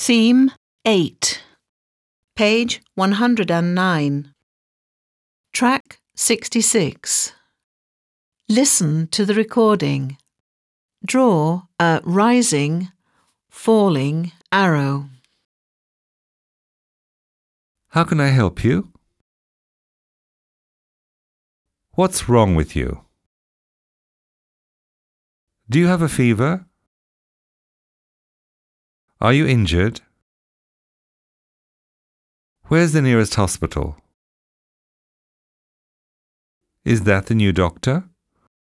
Theme 8. Page 109. Track 66. Listen to the recording. Draw a rising, falling arrow. How can I help you? What's wrong with you? Do you have a fever? Are you injured? Where's the nearest hospital? Is that the new doctor?